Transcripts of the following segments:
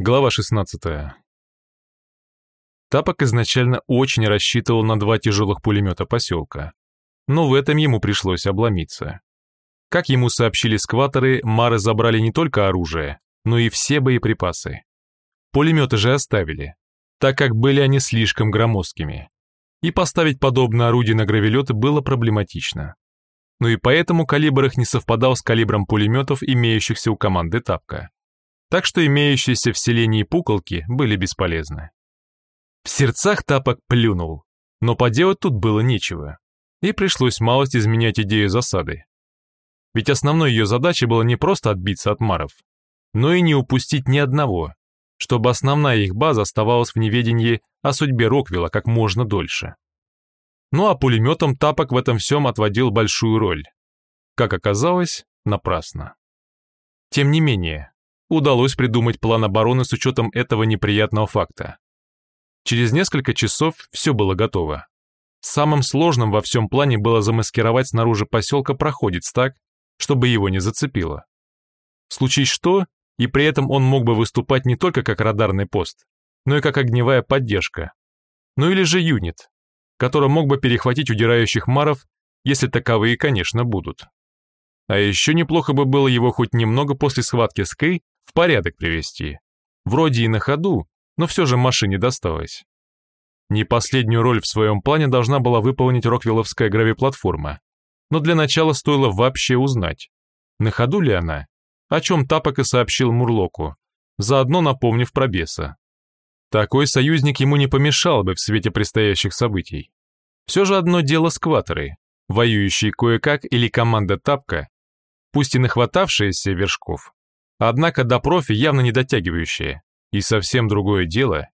Глава 16. Тапок изначально очень рассчитывал на два тяжелых пулемета поселка, но в этом ему пришлось обломиться. Как ему сообщили скваторы, мары забрали не только оружие, но и все боеприпасы. Пулеметы же оставили, так как были они слишком громоздкими, и поставить подобное орудие на гравелеты было проблематично. Но и поэтому калибр их не совпадал с калибром пулеметов, имеющихся у команды Тапка так что имеющиеся в селении пуколки были бесполезны. В сердцах тапок плюнул, но поделать тут было нечего, и пришлось малость изменять идею засады. Ведь основной ее задачей было не просто отбиться от маров, но и не упустить ни одного, чтобы основная их база оставалась в неведении о судьбе Роквилла как можно дольше. Ну а пулеметом Тапок в этом всем отводил большую роль. Как оказалось, напрасно. Тем не менее, удалось придумать план обороны с учетом этого неприятного факта. Через несколько часов все было готово. Самым сложным во всем плане было замаскировать снаружи поселка проходец так, чтобы его не зацепило. Случись что, и при этом он мог бы выступать не только как радарный пост, но и как огневая поддержка. Ну или же юнит, который мог бы перехватить удирающих маров, если таковые, конечно, будут. А еще неплохо бы было его хоть немного после схватки с Кэй в порядок привести. Вроде и на ходу, но все же машине досталось. Не последнюю роль в своем плане должна была выполнить Роквилловская гравиплатформа. Но для начала стоило вообще узнать, на ходу ли она, о чем Тапок и сообщил Мурлоку, заодно напомнив про беса. Такой союзник ему не помешал бы в свете предстоящих событий. Все же одно дело скваторы, воюющие кое-как или команда Тапка, пусть и нахватавшиеся вершков, Однако до профи явно не дотягивающие. И совсем другое дело.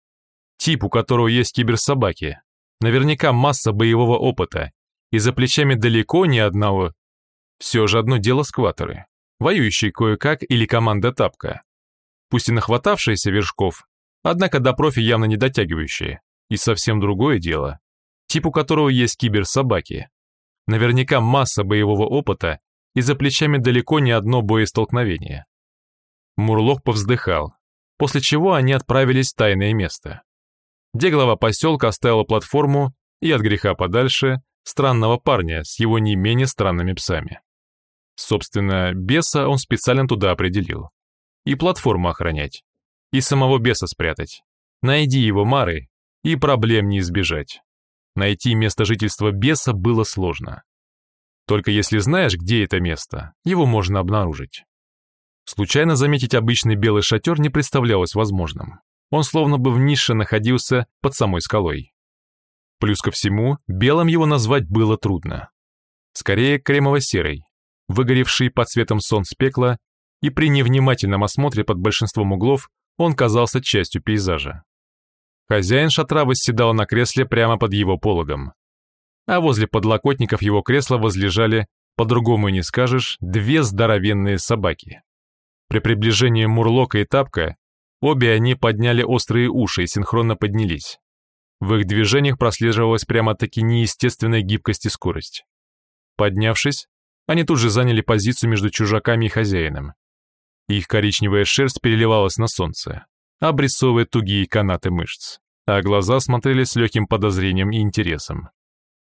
Тип, у которого есть киберсобаки. Наверняка масса боевого опыта. И за плечами далеко ни одного. Все же одно дело скваторы. Воюющие кое-как или команда тапка. Пусть и нахватавшиеся вершков, однако до профи явно не дотягивающие. И совсем другое дело. Тип, у которого есть киберсобаки. Наверняка масса боевого опыта и за плечами далеко не одно боестолкновение. Мурлок повздыхал, после чего они отправились в тайное место, где глава поселка оставила платформу и от греха подальше странного парня с его не менее странными псами. Собственно, беса он специально туда определил. И платформу охранять, и самого беса спрятать. Найди его Мары, и проблем не избежать. Найти место жительства беса было сложно. Только если знаешь, где это место, его можно обнаружить. Случайно заметить обычный белый шатер не представлялось возможным. Он словно бы в нише находился под самой скалой. Плюс ко всему, белым его назвать было трудно. Скорее кремово-серый, выгоревший под цветом солнца пекла, и при невнимательном осмотре под большинством углов он казался частью пейзажа. Хозяин шатра восседал на кресле прямо под его пологом. А возле подлокотников его кресла возлежали, по-другому не скажешь, две здоровенные собаки. При приближении Мурлока и Тапка обе они подняли острые уши и синхронно поднялись. В их движениях прослеживалась прямо-таки неестественная гибкость и скорость. Поднявшись, они тут же заняли позицию между чужаками и хозяином. Их коричневая шерсть переливалась на солнце, обрисовывая тугие канаты мышц, а глаза смотрели с легким подозрением и интересом.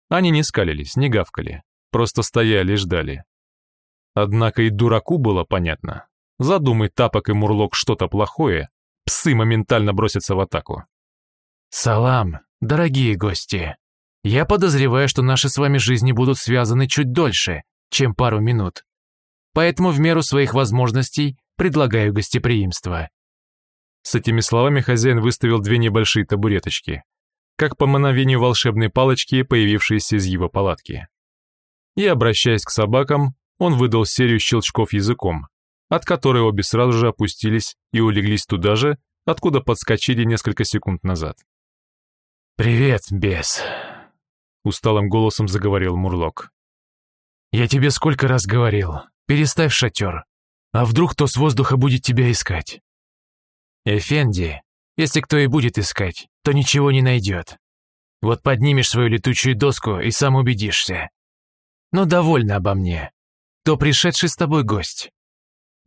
Они не скалились, не гавкали, просто стояли и ждали. Однако и дураку было понятно, Задумай Тапок и Мурлок что-то плохое, псы моментально бросятся в атаку. «Салам, дорогие гости. Я подозреваю, что наши с вами жизни будут связаны чуть дольше, чем пару минут. Поэтому в меру своих возможностей предлагаю гостеприимство». С этими словами хозяин выставил две небольшие табуреточки, как по мановению волшебной палочки, появившиеся из его палатки. И, обращаясь к собакам, он выдал серию щелчков языком, от которой обе сразу же опустились и улеглись туда же, откуда подскочили несколько секунд назад. «Привет, бес», — усталым голосом заговорил Мурлок. «Я тебе сколько раз говорил, переставь шатер, а вдруг кто с воздуха будет тебя искать?» «Эфенди, если кто и будет искать, то ничего не найдет. Вот поднимешь свою летучую доску и сам убедишься. Но довольно обо мне. Кто пришедший с тобой гость?»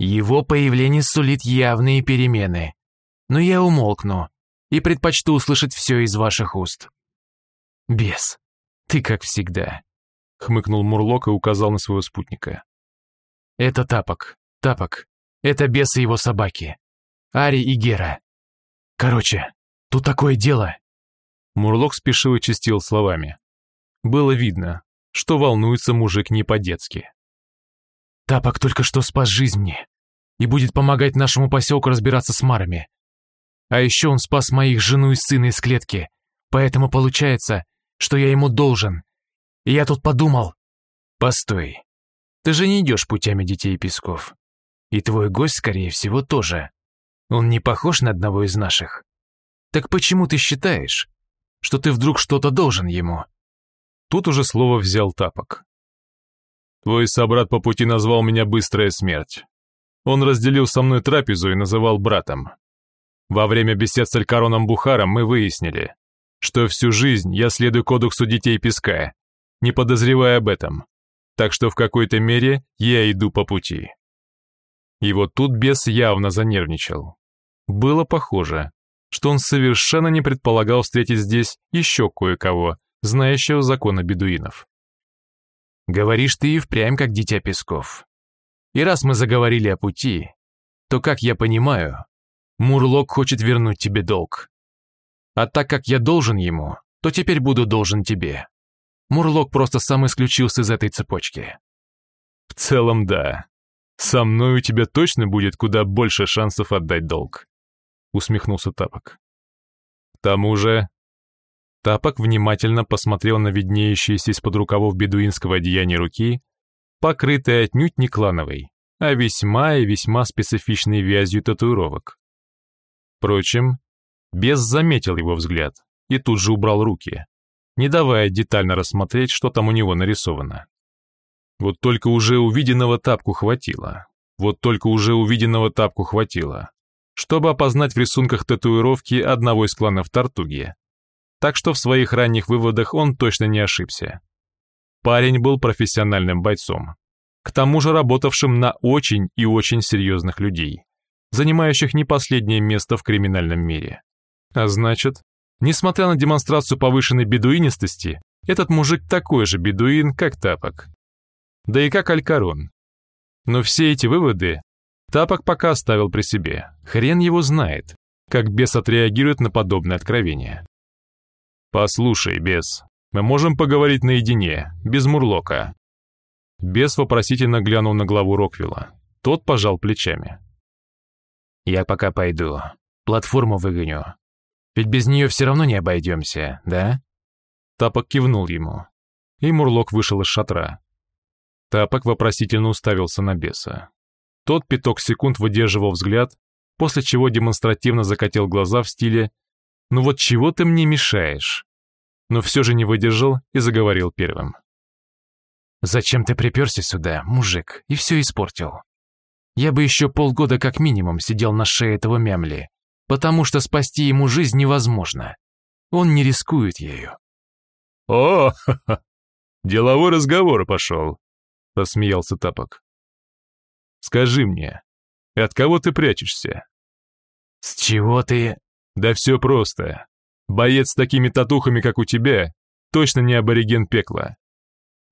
Его появление сулит явные перемены. но я умолкну и предпочту услышать все из ваших уст. Бес, ты как всегда, хмыкнул Мурлок и указал на своего спутника. Это Тапок, Тапок, это бес и его собаки. Ари и Гера. Короче, тут такое дело. Мурлок спешил и чистил словами. Было видно, что волнуется мужик не по-детски. Тапок только что спас жизнь мне и будет помогать нашему поселку разбираться с марами. А еще он спас моих жену и сына из клетки, поэтому получается, что я ему должен. И я тут подумал, постой, ты же не идешь путями детей песков. И твой гость, скорее всего, тоже. Он не похож на одного из наших. Так почему ты считаешь, что ты вдруг что-то должен ему?» Тут уже слово взял Тапок. «Твой собрат по пути назвал меня «Быстрая смерть». Он разделил со мной трапезу и называл братом. Во время бесед с Алькароном Бухаром мы выяснили, что всю жизнь я следую кодексу детей песка, не подозревая об этом, так что в какой-то мере я иду по пути. И вот тут бес явно занервничал. Было похоже, что он совершенно не предполагал встретить здесь еще кое-кого, знающего законы бедуинов. «Говоришь ты и впрямь, как дитя песков. И раз мы заговорили о пути, то, как я понимаю, Мурлок хочет вернуть тебе долг. А так как я должен ему, то теперь буду должен тебе. Мурлок просто сам исключился из этой цепочки». «В целом, да. Со мной у тебя точно будет куда больше шансов отдать долг», усмехнулся Тапок. К тому же... Тапок внимательно посмотрел на виднеющиеся из-под рукавов бедуинского одеяния руки, покрытые отнюдь не клановой, а весьма и весьма специфичной вязью татуировок. Впрочем, бес заметил его взгляд и тут же убрал руки, не давая детально рассмотреть, что там у него нарисовано. Вот только уже увиденного тапку хватило. Вот только уже увиденного тапку хватило чтобы опознать в рисунках татуировки одного из кланов Тартуги. Так что в своих ранних выводах он точно не ошибся. Парень был профессиональным бойцом, к тому же работавшим на очень и очень серьезных людей, занимающих не последнее место в криминальном мире. А значит, несмотря на демонстрацию повышенной бедуинистости, этот мужик такой же бедуин, как Тапок. Да и как Алькарон. Но все эти выводы Тапок пока оставил при себе. Хрен его знает, как бес отреагирует на подобное откровение. «Послушай, бес, мы можем поговорить наедине, без мурлока». Бес вопросительно глянул на главу Роквилла. Тот пожал плечами. «Я пока пойду. Платформу выгоню. Ведь без нее все равно не обойдемся, да?» Тапок кивнул ему, и Мурлок вышел из шатра. Тапок вопросительно уставился на беса. Тот пяток секунд выдерживал взгляд, после чего демонстративно закатил глаза в стиле «Ну вот чего ты мне мешаешь?» Но все же не выдержал и заговорил первым. «Зачем ты приперся сюда, мужик, и все испортил? Я бы еще полгода как минимум сидел на шее этого мямли, потому что спасти ему жизнь невозможно. Он не рискует ею». «О, ха -ха, деловой разговор пошел», — рассмеялся Тапок. Скажи мне, от кого ты прячешься?» «С чего ты...» «Да все просто. Боец с такими татухами, как у тебя, точно не абориген пекла.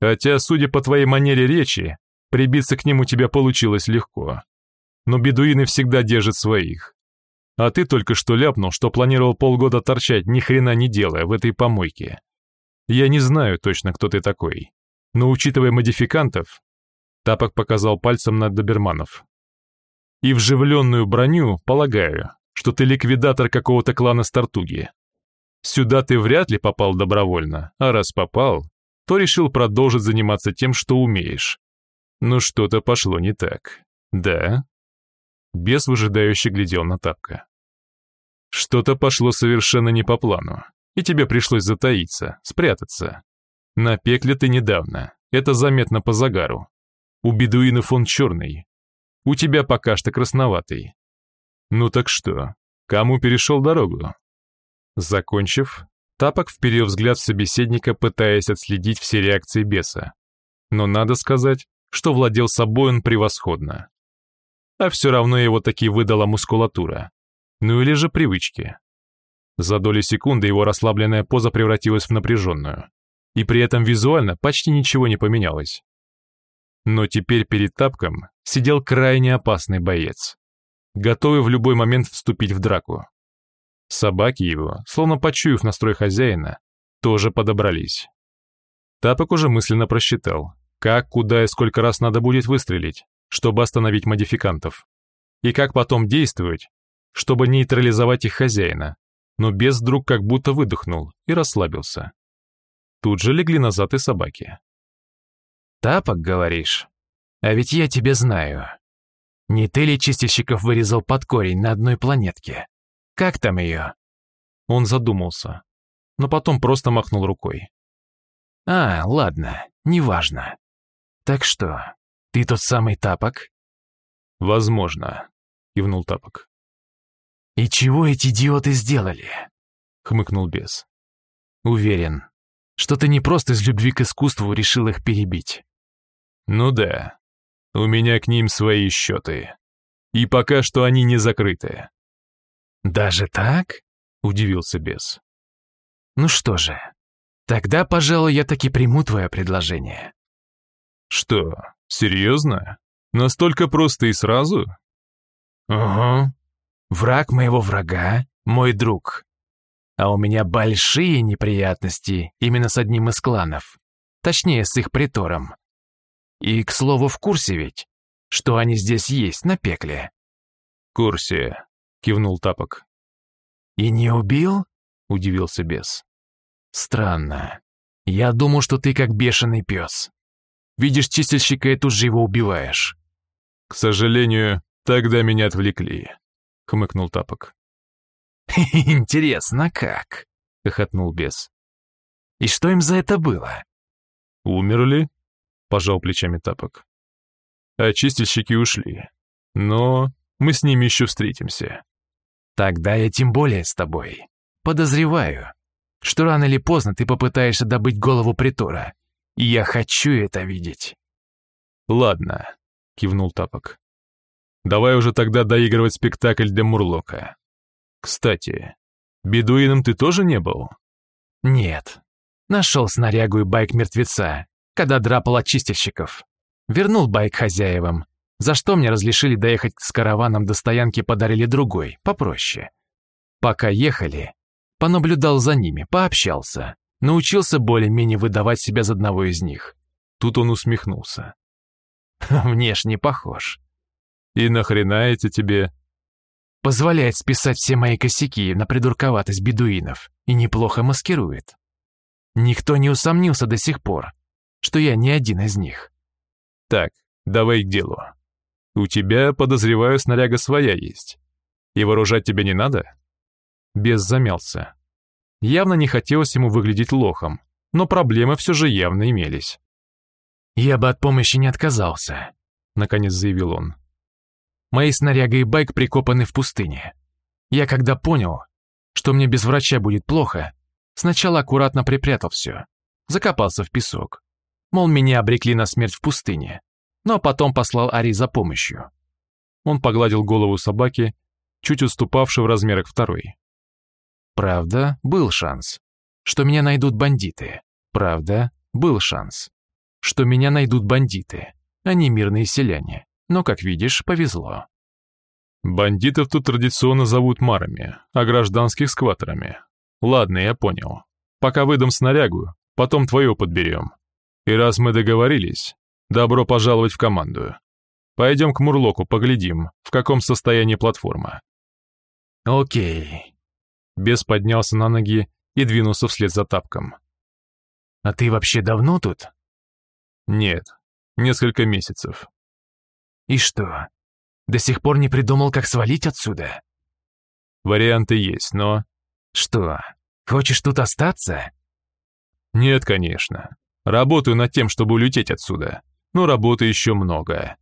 Хотя, судя по твоей манере речи, прибиться к ним у тебя получилось легко. Но бедуины всегда держат своих. А ты только что ляпнул, что планировал полгода торчать, ни хрена не делая, в этой помойке. Я не знаю точно, кто ты такой. Но учитывая модификантов, Тапок показал пальцем на доберманов. «И вживленную броню, полагаю, что ты ликвидатор какого-то клана Стартуги. Сюда ты вряд ли попал добровольно, а раз попал, то решил продолжить заниматься тем, что умеешь. Но что-то пошло не так. Да?» Бес выжидающе глядел на Тапка. «Что-то пошло совершенно не по плану, и тебе пришлось затаиться, спрятаться. На пекле ты недавно, это заметно по загару. У бедуинов он черный. У тебя пока что красноватый. Ну так что, кому перешел дорогу? Закончив, Тапок вперил взгляд в собеседника, пытаясь отследить все реакции беса. Но надо сказать, что владел собой он превосходно. А все равно его таки выдала мускулатура. Ну или же привычки. За доли секунды его расслабленная поза превратилась в напряженную, и при этом визуально почти ничего не поменялось. Но теперь перед тапком сидел крайне опасный боец, готовый в любой момент вступить в драку. Собаки его, словно почуяв настрой хозяина, тоже подобрались. Тапок уже мысленно просчитал, как, куда и сколько раз надо будет выстрелить, чтобы остановить модификантов, и как потом действовать, чтобы нейтрализовать их хозяина, но без вдруг как будто выдохнул и расслабился. Тут же легли назад и собаки. «Тапок, говоришь? А ведь я тебя знаю. Не ты ли чистильщиков вырезал под корень на одной планетке? Как там ее?» Он задумался, но потом просто махнул рукой. «А, ладно, неважно. Так что, ты тот самый Тапок?» «Возможно», — кивнул Тапок. «И чего эти идиоты сделали?» — хмыкнул бес. «Уверен, что ты не просто из любви к искусству решил их перебить. Ну да, у меня к ним свои счеты. И пока что они не закрыты. Даже так? Удивился бес. Ну что же, тогда, пожалуй, я таки приму твое предложение. Что, серьезно? Настолько просто и сразу? Угу. Враг моего врага — мой друг. А у меня большие неприятности именно с одним из кланов. Точнее, с их притором. И, к слову, в курсе ведь, что они здесь есть, на пекле. «Курсе», — кивнул Тапок. «И не убил?» — удивился бес. «Странно. Я думал, что ты как бешеный пес. Видишь чистильщика и тут же его убиваешь». «К сожалению, тогда меня отвлекли», — хмыкнул Тапок. «Интересно, как?» — хохотнул бес. «И что им за это было?» «Умерли?» — пожал плечами Тапок. «А чистильщики ушли. Но мы с ними еще встретимся». «Тогда я тем более с тобой. Подозреваю, что рано или поздно ты попытаешься добыть голову притора, и я хочу это видеть». «Ладно», — кивнул Тапок. «Давай уже тогда доигрывать спектакль для Мурлока. Кстати, бедуином ты тоже не был? Нет. Нашел снарягу и байк мертвеца, когда драпал от чистильщиков. Вернул байк хозяевам, за что мне разрешили доехать с караваном до стоянки подарили другой, попроще. Пока ехали, понаблюдал за ними, пообщался, научился более-менее выдавать себя за одного из них. Тут он усмехнулся. Внешне похож. И нахрена эти тебе Позволяет списать все мои косяки на придурковатость бедуинов и неплохо маскирует. Никто не усомнился до сих пор, что я не один из них. Так, давай к делу. У тебя, подозреваю, снаряга своя есть. И вооружать тебе не надо? Без замялся. Явно не хотелось ему выглядеть лохом, но проблемы все же явно имелись. «Я бы от помощи не отказался», — наконец заявил он. Мои снаряга и байк прикопаны в пустыне. Я когда понял, что мне без врача будет плохо, сначала аккуратно припрятал все, закопался в песок. Мол, меня обрекли на смерть в пустыне, но потом послал Ари за помощью. Он погладил голову собаки, чуть уступавшей в размерах второй. Правда, был шанс, что меня найдут бандиты. Правда, был шанс, что меня найдут бандиты, а не мирные селяне но, как видишь, повезло. Бандитов тут традиционно зовут марами, а гражданских — скваторами. Ладно, я понял. Пока выдам снарягу, потом твою подберем. И раз мы договорились, добро пожаловать в команду. Пойдем к Мурлоку, поглядим, в каком состоянии платформа. Окей. Бес поднялся на ноги и двинулся вслед за тапком. А ты вообще давно тут? Нет, несколько месяцев. И что, до сих пор не придумал, как свалить отсюда? Варианты есть, но... Что, хочешь тут остаться? Нет, конечно. Работаю над тем, чтобы улететь отсюда. Но работы еще много.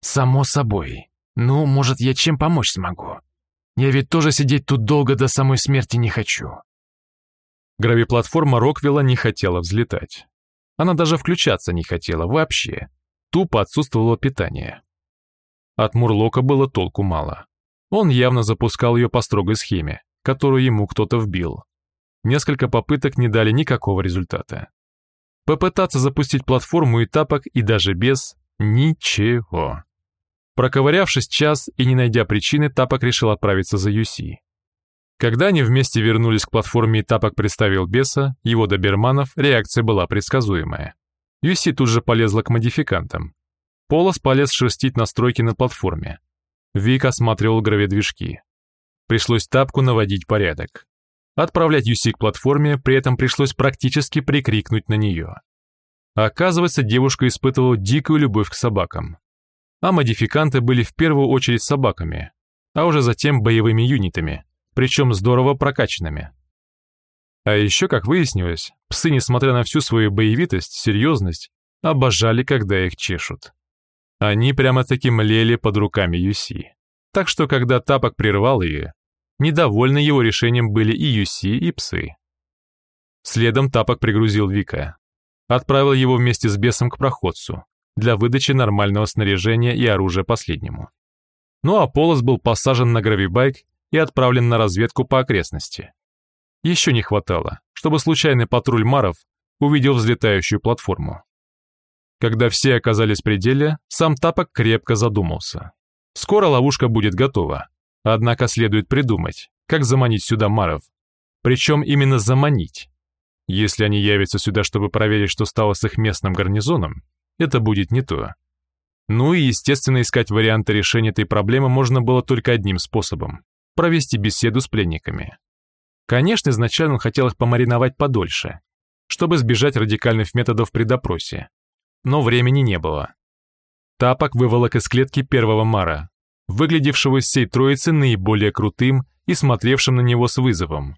Само собой. Ну, может, я чем помочь смогу? Я ведь тоже сидеть тут долго до самой смерти не хочу. Гравиплатформа Роквилла не хотела взлетать. Она даже включаться не хотела вообще. Тупо отсутствовало питание. От Мурлока было толку мало. Он явно запускал ее по строгой схеме, которую ему кто-то вбил. Несколько попыток не дали никакого результата. Попытаться запустить платформу и тапок и даже без – ничего. Проковырявшись час и не найдя причины, тапок решил отправиться за Юси. Когда они вместе вернулись к платформе и тапок представил беса, его доберманов, реакция была предсказуемая. Юси тут же полезла к модификантам. Полос полез шерстить настройки на платформе. Вик осматривал гравидвижки. Пришлось тапку наводить порядок. Отправлять Юси к платформе, при этом пришлось практически прикрикнуть на нее. Оказывается, девушка испытывала дикую любовь к собакам. А модификанты были в первую очередь собаками, а уже затем боевыми юнитами, причем здорово прокачанными. А еще, как выяснилось, псы, несмотря на всю свою боевитость, серьезность, обожали, когда их чешут. Они прямо-таки млели под руками Юси. Так что, когда Тапок прервал ее, недовольны его решением были и Юси, и псы. Следом Тапок пригрузил Вика. Отправил его вместе с бесом к проходцу для выдачи нормального снаряжения и оружия последнему. Ну а Полос был посажен на гравибайк и отправлен на разведку по окрестности. Еще не хватало, чтобы случайный патруль Маров увидел взлетающую платформу. Когда все оказались в пределе, сам Тапок крепко задумался. Скоро ловушка будет готова, однако следует придумать, как заманить сюда Маров. Причем именно заманить. Если они явятся сюда, чтобы проверить, что стало с их местным гарнизоном, это будет не то. Ну и, естественно, искать варианты решения этой проблемы можно было только одним способом – провести беседу с пленниками. Конечно, изначально он хотел их помариновать подольше, чтобы избежать радикальных методов при допросе. Но времени не было. Тапок выволок из клетки первого Мара, выглядевшего из всей троицы наиболее крутым и смотревшим на него с вызовом.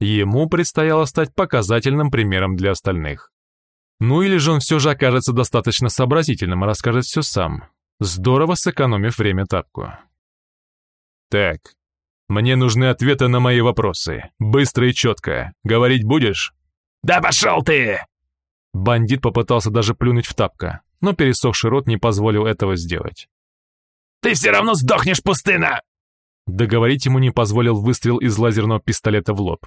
Ему предстояло стать показательным примером для остальных. Ну или же он все же окажется достаточно сообразительным и расскажет все сам, здорово сэкономив время тапку. «Так, мне нужны ответы на мои вопросы. Быстро и четко. Говорить будешь?» «Да пошел ты!» Бандит попытался даже плюнуть в тапка, но пересохший рот не позволил этого сделать. «Ты все равно сдохнешь, пустына!» Договорить ему не позволил выстрел из лазерного пистолета в лоб.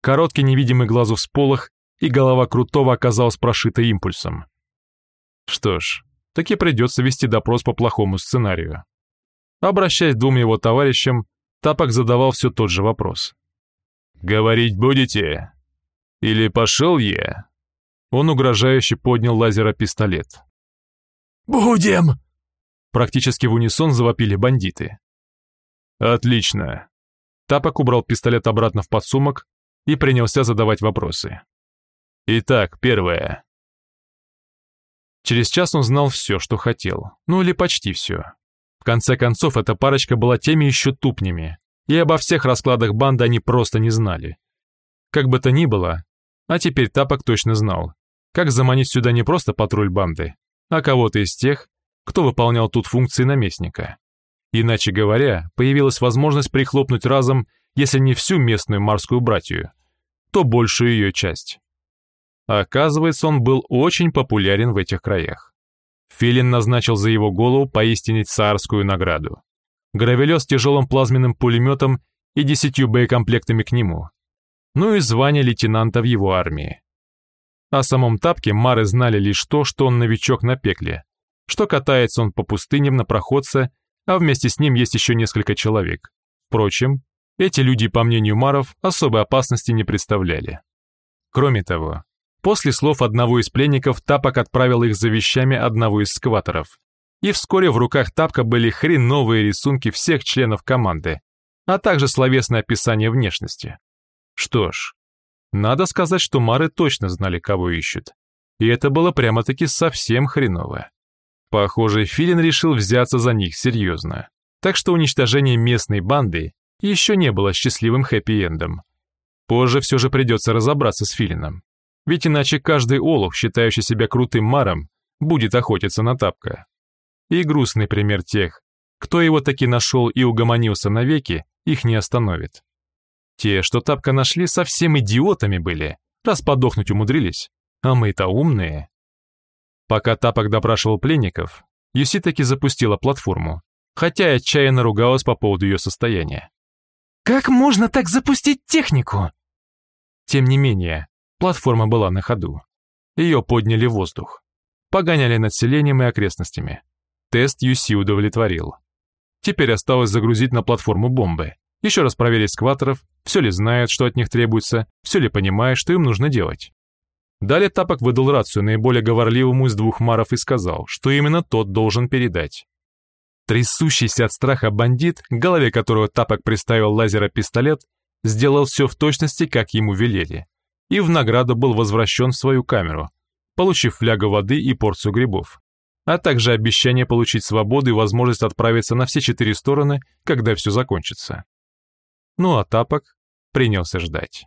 Короткий невидимый глазу всполох, и голова Крутого оказалась прошита импульсом. Что ж, таки придется вести допрос по плохому сценарию. Обращаясь к двум его товарищам, Тапок задавал все тот же вопрос. «Говорить будете? Или пошел я?» Он угрожающе поднял лазеропистолет. «Будем!» Практически в унисон завопили бандиты. «Отлично!» Тапок убрал пистолет обратно в подсумок и принялся задавать вопросы. «Итак, первое. Через час он знал все, что хотел, ну или почти все. В конце концов, эта парочка была теми еще тупнями, и обо всех раскладах банды они просто не знали. Как бы то ни было, а теперь Тапок точно знал, как заманить сюда не просто патруль банды, а кого-то из тех, кто выполнял тут функции наместника. Иначе говоря, появилась возможность прихлопнуть разом, если не всю местную морскую братью, то большую ее часть. Оказывается, он был очень популярен в этих краях. Филин назначил за его голову поистине царскую награду. Гравелё с тяжелым плазменным пулеметом и десятью боекомплектами к нему. Ну и звание лейтенанта в его армии. О самом Тапке Мары знали лишь то, что он новичок на пекле, что катается он по пустыням на проходце, а вместе с ним есть еще несколько человек. Впрочем, эти люди, по мнению Маров, особой опасности не представляли. Кроме того, После слов одного из пленников Тапок отправил их за вещами одного из скваторов. И вскоре в руках Тапка были хреновые рисунки всех членов команды, а также словесное описание внешности. Что ж, надо сказать, что Мары точно знали, кого ищут. И это было прямо-таки совсем хреново. Похоже, Филин решил взяться за них серьезно. Так что уничтожение местной банды еще не было счастливым хэппи-эндом. Позже все же придется разобраться с Филином. Ведь иначе каждый олух, считающий себя крутым маром, будет охотиться на тапка. И грустный пример тех, кто его таки нашел и угомонился навеки, их не остановит. Те, что тапка нашли, совсем идиотами были, раз подохнуть умудрились, а мы-то умные. Пока тапок допрашивал пленников, Юси таки запустила платформу, хотя и отчаянно ругалась по поводу ее состояния. «Как можно так запустить технику?» Тем не менее, платформа была на ходу. Ее подняли в воздух. Погоняли над селением и окрестностями. Тест UC удовлетворил. Теперь осталось загрузить на платформу бомбы. Еще раз проверить скваторов, все ли знают, что от них требуется, все ли понимают, что им нужно делать. Далее Тапок выдал рацию наиболее говорливому из двух маров и сказал, что именно тот должен передать. Трясущийся от страха бандит, голове которого Тапок приставил лазера-пистолет, сделал все в точности, как ему велели, и в награду был возвращен в свою камеру, получив флягу воды и порцию грибов, а также обещание получить свободу и возможность отправиться на все четыре стороны, когда все закончится. Ну а Тапок принялся ждать.